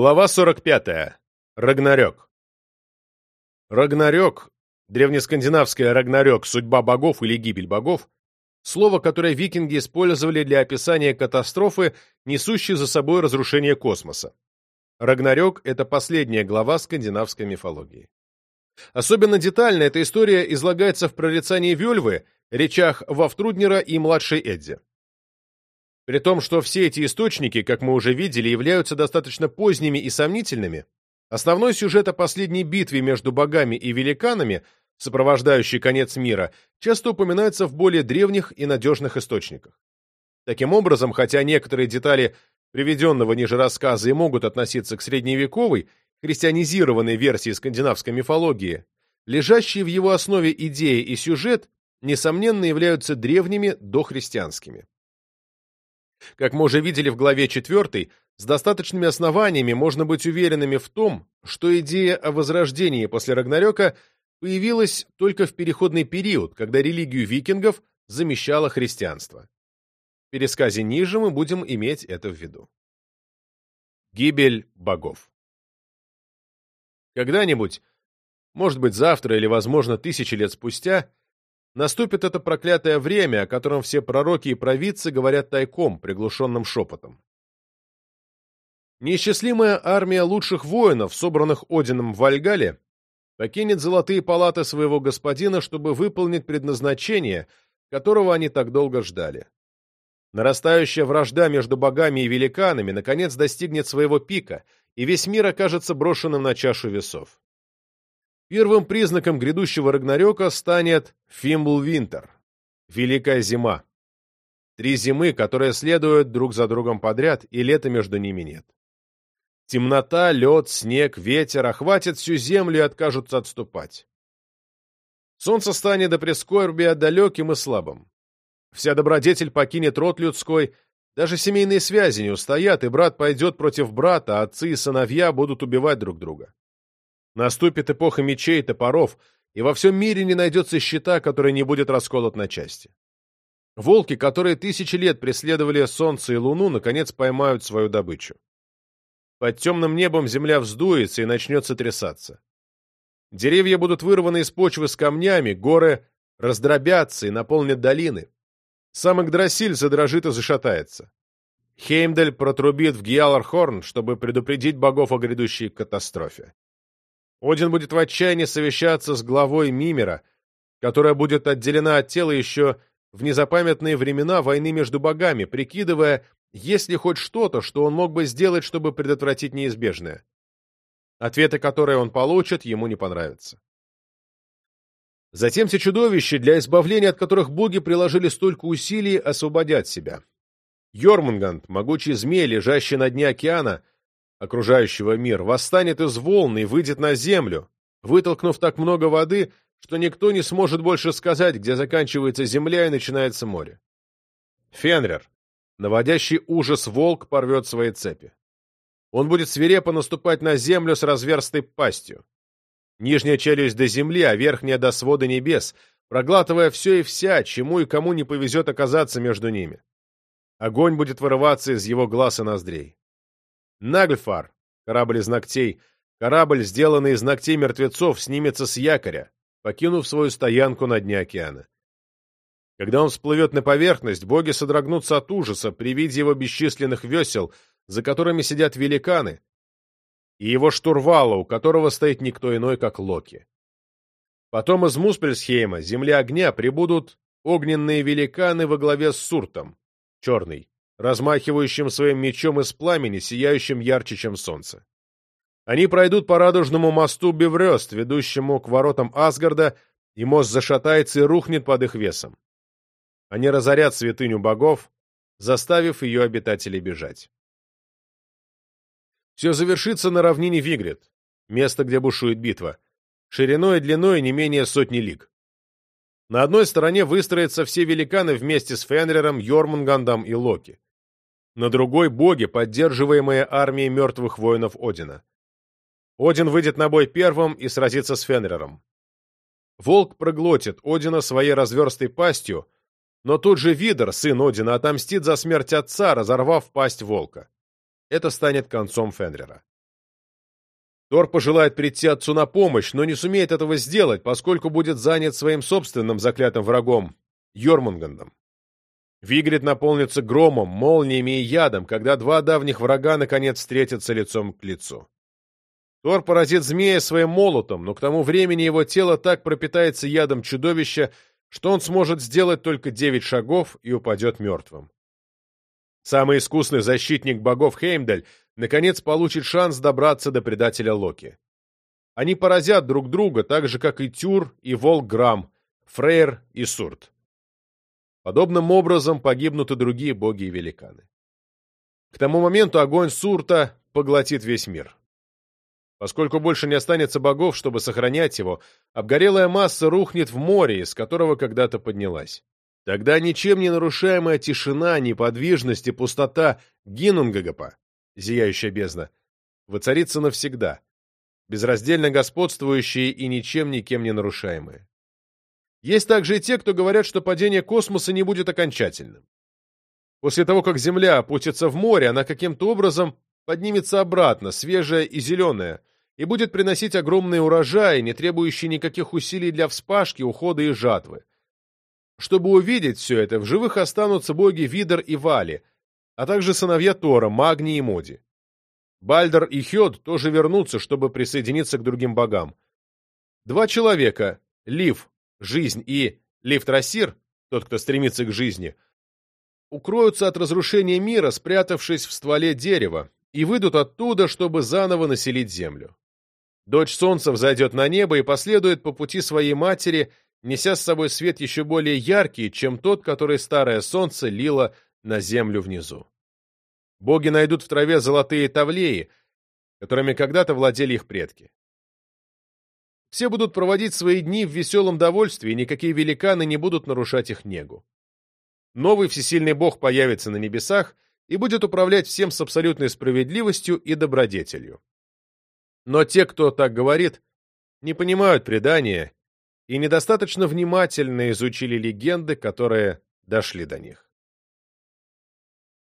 Глава 45. Рагнарёк. Рагнарёк, древнескандинавское Рагнарёк, судьба богов или гибель богов, слово, которое викинги использовали для описания катастрофы, несущей за собой разрушение космоса. Рагнарёк — это последняя глава скандинавской мифологии. Особенно детально эта история излагается в прорицании Вельвы, речах Вафтруднера и младшей Эдди. При том, что все эти источники, как мы уже видели, являются достаточно поздними и сомнительными, основной сюжет о последней битве между богами и великанами, сопровождающий конец мира, часто упоминается в более древних и надежных источниках. Таким образом, хотя некоторые детали приведенного ниже рассказа и могут относиться к средневековой, христианизированной версии скандинавской мифологии, лежащие в его основе идеи и сюжет, несомненно, являются древними дохристианскими. Как мы уже видели в главе 4, с достаточными основаниями можно быть уверенными в том, что идея о возрождении после Рагнарёка появилась только в переходный период, когда религию викингов замещало христианство. В пересказе ниже мы будем иметь это в виду. Гибель богов Когда-нибудь, может быть завтра или, возможно, тысячи лет спустя, Наступит это проклятое время, о котором все пророки и провидцы говорят тайком, приглушенным шепотом. Неисчислимая армия лучших воинов, собранных Одином в Вальгале, покинет золотые палаты своего господина, чтобы выполнить предназначение, которого они так долго ждали. Нарастающая вражда между богами и великанами наконец достигнет своего пика, и весь мир окажется брошенным на чашу весов. Первым признаком грядущего Рагнарёка станет Фимбл-Винтер — Великая Зима. Три зимы, которые следуют друг за другом подряд, и лета между ними нет. Темнота, лед, снег, ветер охватят всю землю и откажутся отступать. Солнце станет до прескорбия далеким и слабым. Вся добродетель покинет род людской, даже семейные связи не устоят, и брат пойдет против брата, а отцы и сыновья будут убивать друг друга. Наступит эпоха мечей и топоров, и во всем мире не найдется щита, который не будет расколот на части. Волки, которые тысячи лет преследовали солнце и луну, наконец поймают свою добычу. Под темным небом земля вздуется и начнет сотрясаться. Деревья будут вырваны из почвы с камнями, горы раздробятся и наполнят долины. Сам Игдрасиль задрожит и зашатается. Хеймдаль протрубит в Гиалархорн, чтобы предупредить богов о грядущей катастрофе. Один будет в отчаянии совещаться с главой Мимера, которая будет отделена от тела еще в незапамятные времена войны между богами, прикидывая, есть ли хоть что-то, что он мог бы сделать, чтобы предотвратить неизбежное. Ответы, которые он получит, ему не понравятся. Затем те чудовища, для избавления от которых боги приложили столько усилий, освободят себя. Йормунганд, могучий змей, лежащий на дне океана, окружающего мир, восстанет из волн и выйдет на землю, вытолкнув так много воды, что никто не сможет больше сказать, где заканчивается земля и начинается море. Фенрер, наводящий ужас волк, порвет свои цепи. Он будет свирепо наступать на землю с разверстой пастью. Нижняя челюсть до земли, а верхняя до свода небес, проглатывая все и вся, чему и кому не повезет оказаться между ними. Огонь будет вырываться из его глаз и ноздрей. Нагльфар, корабль из ногтей, корабль, сделанный из ногтей мертвецов, снимется с якоря, покинув свою стоянку на дне океана. Когда он всплывет на поверхность, боги содрогнутся от ужаса при виде его бесчисленных весел, за которыми сидят великаны, и его штурвала, у которого стоит никто иной, как Локи. Потом из Муспельсхейма, земли огня, прибудут огненные великаны во главе с Суртом, черный, размахивающим своим мечом из пламени, сияющим ярче, чем солнце. Они пройдут по радужному мосту Беврёст, ведущему к воротам Асгарда, и мост зашатается и рухнет под их весом. Они разорят святыню богов, заставив ее обитателей бежать. Все завершится на равнине Вигрет, место, где бушует битва, шириной и длиной не менее сотни лиг. На одной стороне выстроятся все великаны вместе с Фенрером, Йормунгандом и Локи на другой — боги, поддерживаемые армией мертвых воинов Одина. Один выйдет на бой первым и сразится с Фенрером. Волк проглотит Одина своей разверстой пастью, но тут же Видер, сын Одина, отомстит за смерть отца, разорвав пасть волка. Это станет концом Фенрера. Тор пожелает прийти отцу на помощь, но не сумеет этого сделать, поскольку будет занят своим собственным заклятым врагом — Йормунгандом. Вигрид наполнится громом, молниями и ядом, когда два давних врага наконец встретятся лицом к лицу. Тор поразит змея своим молотом, но к тому времени его тело так пропитается ядом чудовища, что он сможет сделать только девять шагов и упадет мертвым. Самый искусный защитник богов Хеймдаль наконец получит шанс добраться до предателя Локи. Они поразят друг друга, так же, как и Тюр и Волграм, Фрейр и Сурт. Подобным образом погибнут и другие боги и великаны. К тому моменту огонь Сурта поглотит весь мир. Поскольку больше не останется богов, чтобы сохранять его, обгорелая масса рухнет в море, из которого когда-то поднялась. Тогда ничем не нарушаемая тишина, неподвижность и пустота Гинунгагапа, зияющая бездна, воцарится навсегда, безраздельно господствующие и ничем никем не нарушаемые. Есть также и те, кто говорят, что падение космоса не будет окончательным. После того, как Земля опустится в море, она каким-то образом поднимется обратно, свежая и зеленая, и будет приносить огромные урожаи, не требующие никаких усилий для вспашки, ухода и жатвы. Чтобы увидеть все это, в живых останутся боги Видер и Вали, а также сыновья Тора, Магни и Моди. Бальдер и Хёд тоже вернутся, чтобы присоединиться к другим богам. Два человека, Лив, жизнь, и Лифтрасир, тот, кто стремится к жизни, укроются от разрушения мира, спрятавшись в стволе дерева, и выйдут оттуда, чтобы заново населить землю. Дочь солнца взойдет на небо и последует по пути своей матери, неся с собой свет еще более яркий, чем тот, который старое солнце лило на землю внизу. Боги найдут в траве золотые тавлеи, которыми когда-то владели их предки. Все будут проводить свои дни в веселом довольстве, и никакие великаны не будут нарушать их негу. Новый всесильный бог появится на небесах и будет управлять всем с абсолютной справедливостью и добродетелью. Но те, кто так говорит, не понимают предания и недостаточно внимательно изучили легенды, которые дошли до них.